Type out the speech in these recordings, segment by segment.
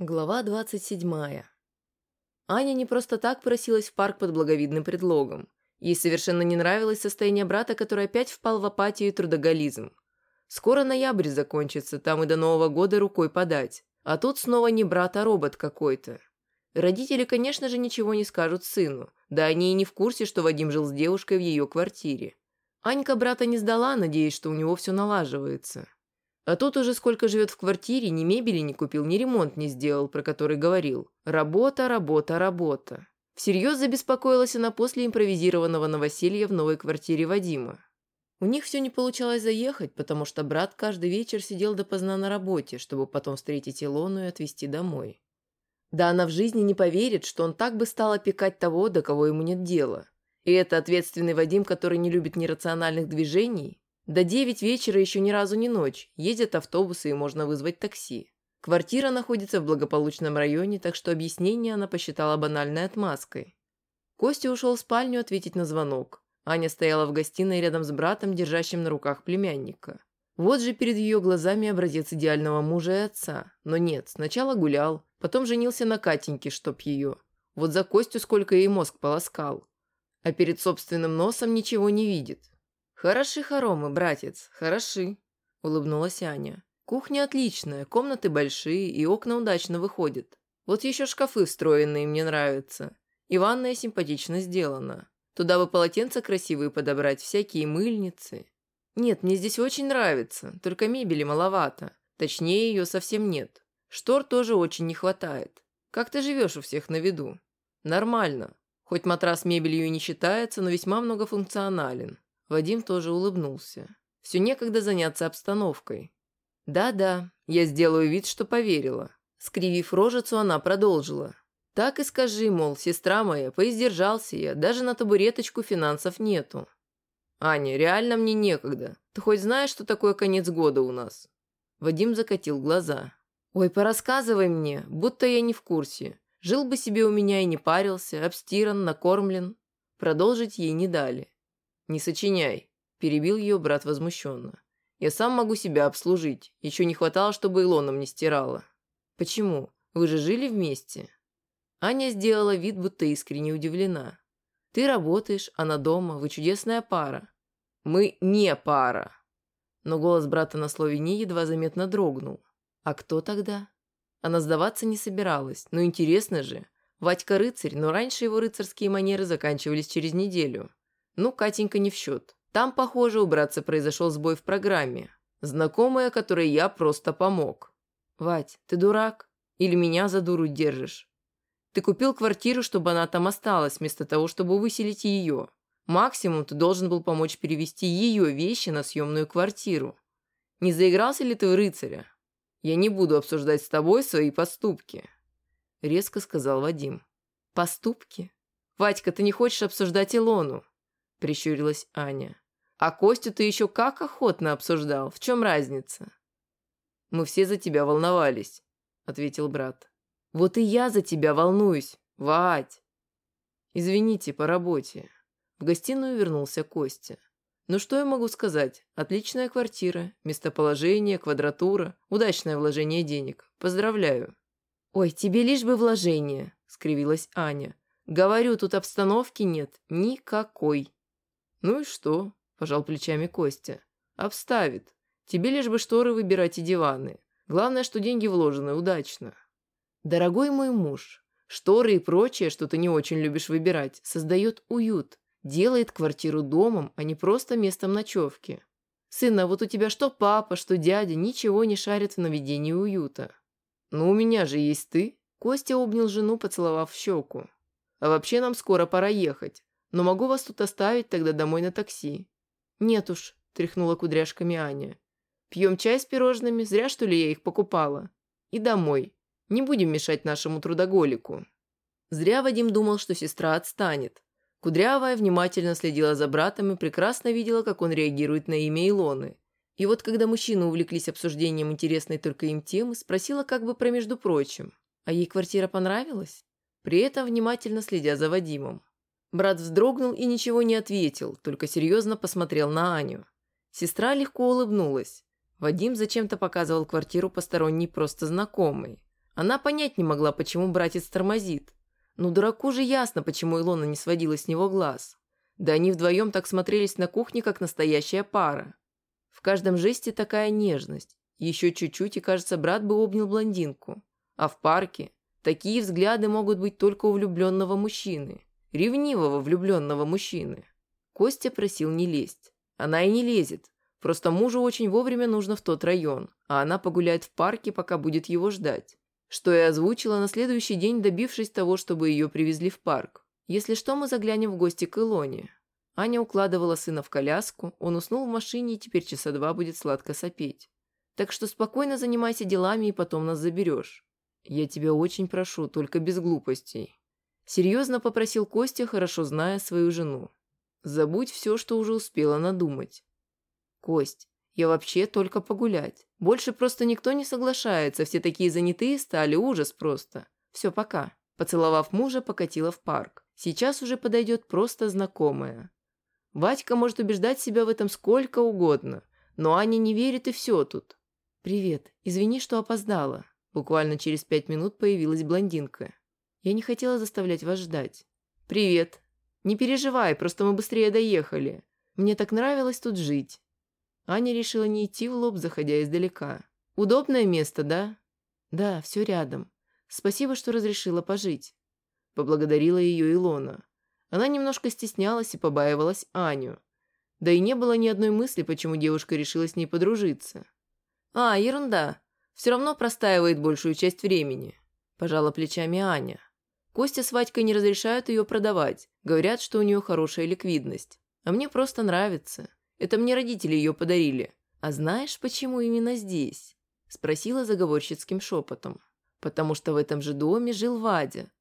Глава 27. Аня не просто так просилась в парк под благовидным предлогом. Ей совершенно не нравилось состояние брата, который опять впал в апатию и трудоголизм. Скоро ноябрь закончится, там и до Нового года рукой подать. А тут снова не брат, а робот какой-то. Родители, конечно же, ничего не скажут сыну. Да они и не в курсе, что Вадим жил с девушкой в ее квартире. Анька брата не сдала, надеясь, что у него все налаживается. А тут уже сколько живет в квартире, ни мебели не купил, ни ремонт не сделал, про который говорил. Работа, работа, работа. Всерьез забеспокоилась она после импровизированного новоселья в новой квартире Вадима. У них все не получалось заехать, потому что брат каждый вечер сидел допоздна на работе, чтобы потом встретить Илону и отвезти домой. Да она в жизни не поверит, что он так бы стал опекать того, до кого ему нет дела. И это ответственный Вадим, который не любит нерациональных движений, до девять вечера еще ни разу не ночь, ездят автобусы и можно вызвать такси. Квартира находится в благополучном районе, так что объяснение она посчитала банальной отмазкой. Костя ушел в спальню ответить на звонок. Аня стояла в гостиной рядом с братом, держащим на руках племянника. Вот же перед ее глазами образец идеального мужа и отца. Но нет, сначала гулял, потом женился на Катеньке, чтоб ее. Вот за Костю сколько ей мозг полоскал. А перед собственным носом ничего не видит. «Хороши хоромы, братец, хороши», – улыбнулась Аня. «Кухня отличная, комнаты большие и окна удачно выходят. Вот еще шкафы встроенные мне нравятся. И ванная симпатично сделана. Туда бы полотенца красивые подобрать, всякие мыльницы. Нет, мне здесь очень нравится, только мебели маловато. Точнее, ее совсем нет. Штор тоже очень не хватает. Как ты живешь у всех на виду? Нормально. Хоть матрас мебелью и не считается, но весьма многофункционален. Вадим тоже улыбнулся. Все некогда заняться обстановкой. «Да-да, я сделаю вид, что поверила». Скривив рожицу, она продолжила. «Так и скажи, мол, сестра моя, поиздержался я, даже на табуреточку финансов нету». «Аня, реально мне некогда. Ты хоть знаешь, что такое конец года у нас?» Вадим закатил глаза. «Ой, порассказывай мне, будто я не в курсе. Жил бы себе у меня и не парился, обстиран, накормлен». Продолжить ей не дали. «Не сочиняй», – перебил ее брат возмущенно. «Я сам могу себя обслужить. Еще не хватало, чтобы Илона мне стирала». «Почему? Вы же жили вместе?» Аня сделала вид, будто искренне удивлена. «Ты работаешь, она дома, вы чудесная пара». «Мы не пара». Но голос брата на слове «не» едва заметно дрогнул. «А кто тогда?» Она сдаваться не собиралась. Но интересно же. Вадька рыцарь, но раньше его рыцарские манеры заканчивались через неделю. Ну, Катенька не в счет. Там, похоже, у братца произошел сбой в программе. Знакомая, которой я просто помог. Вать, ты дурак? Или меня за дуру держишь? Ты купил квартиру, чтобы она там осталась, вместо того, чтобы выселить ее. Максимум ты должен был помочь перевести ее вещи на съемную квартиру. Не заигрался ли ты в рыцаря? Я не буду обсуждать с тобой свои поступки», – резко сказал Вадим. «Поступки? Вадька, ты не хочешь обсуждать Илону?» – прищурилась Аня. «А Костю ты еще как охотно обсуждал. В чем разница?» «Мы все за тебя волновались», – ответил брат. «Вот и я за тебя волнуюсь, Вать!» «Извините, по работе». В гостиную вернулся Костя. «Ну что я могу сказать? Отличная квартира, местоположение, квадратура, удачное вложение денег. Поздравляю». «Ой, тебе лишь бы вложение», – скривилась Аня. «Говорю, тут обстановки нет. Никакой». «Ну и что?» – пожал плечами Костя. «Обставит. Тебе лишь бы шторы выбирать и диваны. Главное, что деньги вложены удачно». «Дорогой мой муж, шторы и прочее, что ты не очень любишь выбирать, создает уют, делает квартиру домом, а не просто местом ночевки. Сын, а вот у тебя что папа, что дядя ничего не шарит в наведении уюта». «Ну, у меня же есть ты». Костя обнял жену, поцеловав в щеку. «А вообще нам скоро пора ехать. Но могу вас тут оставить тогда домой на такси». «Нет уж», – тряхнула кудряшками Аня. «Пьем чай с пирожными, зря что ли я их покупала. И домой. Не будем мешать нашему трудоголику». Зря Вадим думал, что сестра отстанет. Кудрявая внимательно следила за братом и прекрасно видела, как он реагирует на имя Илоны. И вот когда мужчины увлеклись обсуждением интересной только им темы, спросила как бы про между прочим. А ей квартира понравилась? При этом внимательно следя за Вадимом. Брат вздрогнул и ничего не ответил, только серьезно посмотрел на Аню. Сестра легко улыбнулась. Вадим зачем-то показывал квартиру посторонней просто знакомой. Она понять не могла, почему братец тормозит. Ну, дураку же ясно, почему Илона не сводила с него глаз. Да они вдвоем так смотрелись на кухне, как настоящая пара. В каждом жесте такая нежность. Еще чуть-чуть, и, кажется, брат бы обнял блондинку. А в парке такие взгляды могут быть только у влюбленного мужчины. Ревнивого влюбленного мужчины. Костя просил не лезть. Она и не лезет. Просто мужу очень вовремя нужно в тот район, а она погуляет в парке, пока будет его ждать что и озвучила на следующий день, добившись того, чтобы ее привезли в парк. Если что, мы заглянем в гости к Илоне. Аня укладывала сына в коляску, он уснул в машине и теперь часа два будет сладко сопеть. Так что спокойно занимайся делами и потом нас заберешь. Я тебя очень прошу, только без глупостей. Серьезно попросил Костя, хорошо зная свою жену. Забудь все, что уже успела надумать. Кость, я вообще только погулять. Больше просто никто не соглашается, все такие занятые стали, ужас просто. Все, пока. Поцеловав мужа, покатила в парк. Сейчас уже подойдет просто знакомая. Вадька может убеждать себя в этом сколько угодно, но Аня не верит и все тут. «Привет. Извини, что опоздала». Буквально через пять минут появилась блондинка. «Я не хотела заставлять вас ждать». «Привет. Не переживай, просто мы быстрее доехали. Мне так нравилось тут жить. Аня решила не идти в лоб, заходя издалека. «Удобное место, да?» «Да, все рядом. Спасибо, что разрешила пожить». Поблагодарила ее Илона. Она немножко стеснялась и побаивалась Аню. Да и не было ни одной мысли, почему девушка решила с ней подружиться. «А, ерунда. Все равно простаивает большую часть времени», – пожала плечами Аня. Костя с Вадькой не разрешают ее продавать. Говорят, что у нее хорошая ликвидность. А мне просто нравится. Это мне родители ее подарили. А знаешь, почему именно здесь?» Спросила заговорщицким шепотом. «Потому что в этом же доме жил Вадя.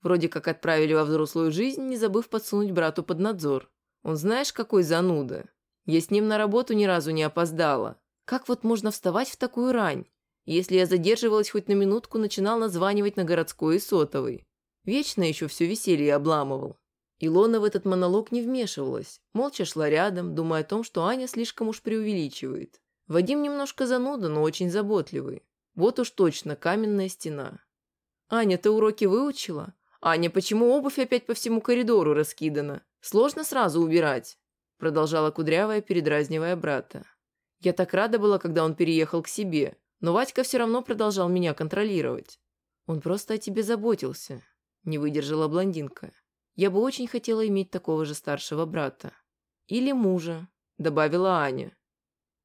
Вроде как отправили во взрослую жизнь, не забыв подсунуть брату под надзор. Он знаешь, какой зануда? Я с ним на работу ни разу не опоздала. Как вот можно вставать в такую рань? Если я задерживалась хоть на минутку, начинал названивать на городской и сотовый. Вечно еще все веселье обламывал. Илона в этот монолог не вмешивалась, молча шла рядом, думая о том, что Аня слишком уж преувеличивает. Вадим немножко зануда, но очень заботливый. Вот уж точно каменная стена. «Аня, ты уроки выучила? Аня, почему обувь опять по всему коридору раскидана? Сложно сразу убирать?» Продолжала Кудрявая, передразнивая брата. Я так рада была, когда он переехал к себе, но Вадька все равно продолжал меня контролировать. «Он просто о тебе заботился», – не выдержала блондинка. Я бы очень хотела иметь такого же старшего брата. Или мужа, добавила Аня.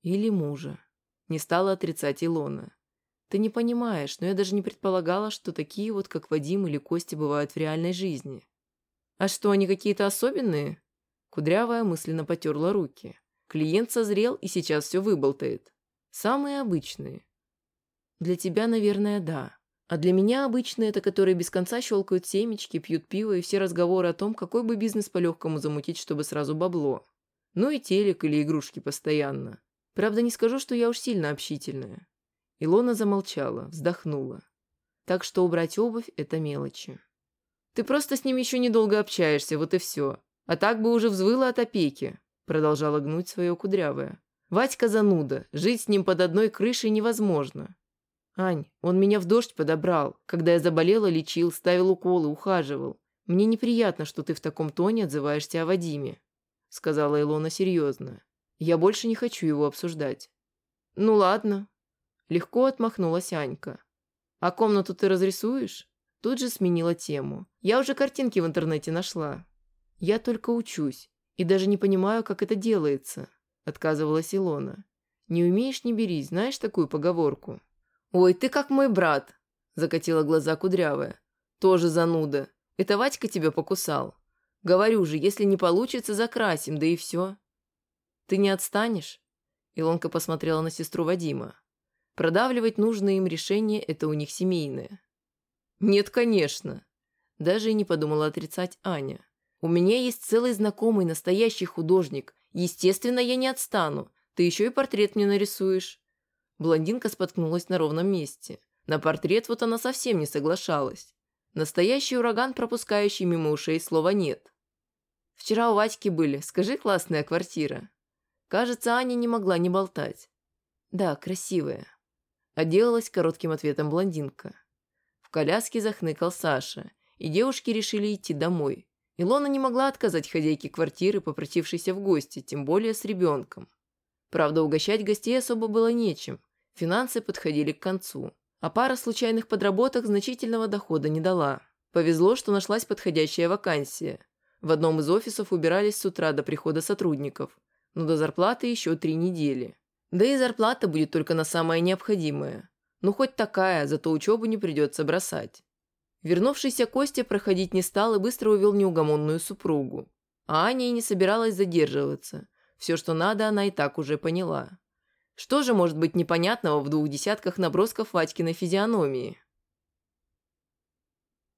Или мужа. Не стала отрицать Илона. Ты не понимаешь, но я даже не предполагала, что такие вот, как Вадим или Костя, бывают в реальной жизни. А что, они какие-то особенные? Кудрявая мысленно потерла руки. Клиент созрел и сейчас все выболтает. Самые обычные. Для тебя, наверное, да. А для меня обычно это которые без конца щелкают семечки, пьют пиво и все разговоры о том, какой бы бизнес по-легкому замутить, чтобы сразу бабло. Ну и телек или игрушки постоянно. Правда, не скажу, что я уж сильно общительная. Илона замолчала, вздохнула. Так что убрать обувь – это мелочи. Ты просто с ним еще недолго общаешься, вот и все. А так бы уже взвыла от опеки, продолжала гнуть свое кудрявое. Вадька зануда, жить с ним под одной крышей невозможно. «Ань, он меня в дождь подобрал. Когда я заболела, лечил, ставил уколы, ухаживал. Мне неприятно, что ты в таком тоне отзываешься о Вадиме», — сказала Илона серьезно. «Я больше не хочу его обсуждать». «Ну ладно». Легко отмахнулась Анька. «А комнату ты разрисуешь?» Тут же сменила тему. «Я уже картинки в интернете нашла». «Я только учусь и даже не понимаю, как это делается», — отказывалась Илона. «Не умеешь, не берись, знаешь такую поговорку?» «Ой, ты как мой брат», – закатила глаза кудрявая. «Тоже зануда. Это Вадька тебя покусал. Говорю же, если не получится, закрасим, да и все». «Ты не отстанешь?» Илонка посмотрела на сестру Вадима. Продавливать нужное им решение – это у них семейное. «Нет, конечно». Даже и не подумала отрицать Аня. «У меня есть целый знакомый настоящий художник. Естественно, я не отстану. Ты еще и портрет мне нарисуешь. Блондинка споткнулась на ровном месте. На портрет вот она совсем не соглашалась. Настоящий ураган, пропускающий мимо ушей слова «нет». «Вчера у Вадьки были. Скажи, классная квартира». Кажется, Аня не могла не болтать. «Да, красивая». Отделалась коротким ответом блондинка. В коляске захныкал Саша, и девушки решили идти домой. Илона не могла отказать хозяйке квартиры, попросившейся в гости, тем более с ребенком. Правда, угощать гостей особо было нечем, финансы подходили к концу. А пара случайных подработок значительного дохода не дала. Повезло, что нашлась подходящая вакансия. В одном из офисов убирались с утра до прихода сотрудников, но до зарплаты еще три недели. Да и зарплата будет только на самое необходимое. Ну, хоть такая, зато учебу не придется бросать. Вернувшийся Костя проходить не стал и быстро увел неугомонную супругу. А Аня и не собиралась задерживаться. Все, что надо, она и так уже поняла. Что же может быть непонятного в двух десятках набросков Вадькиной физиономии?